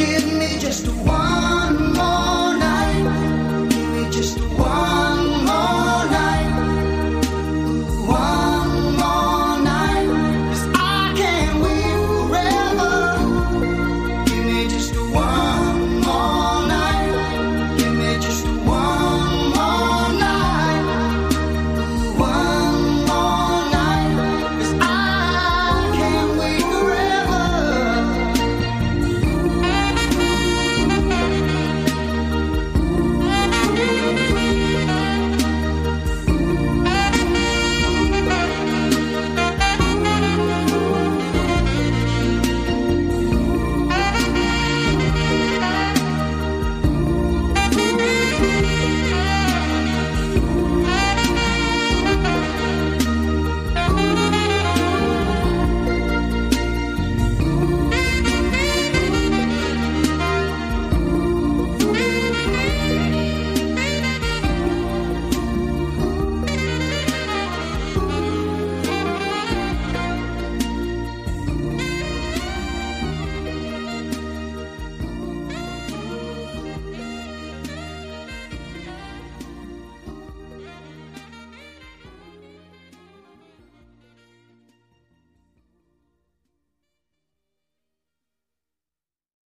Give me just one more.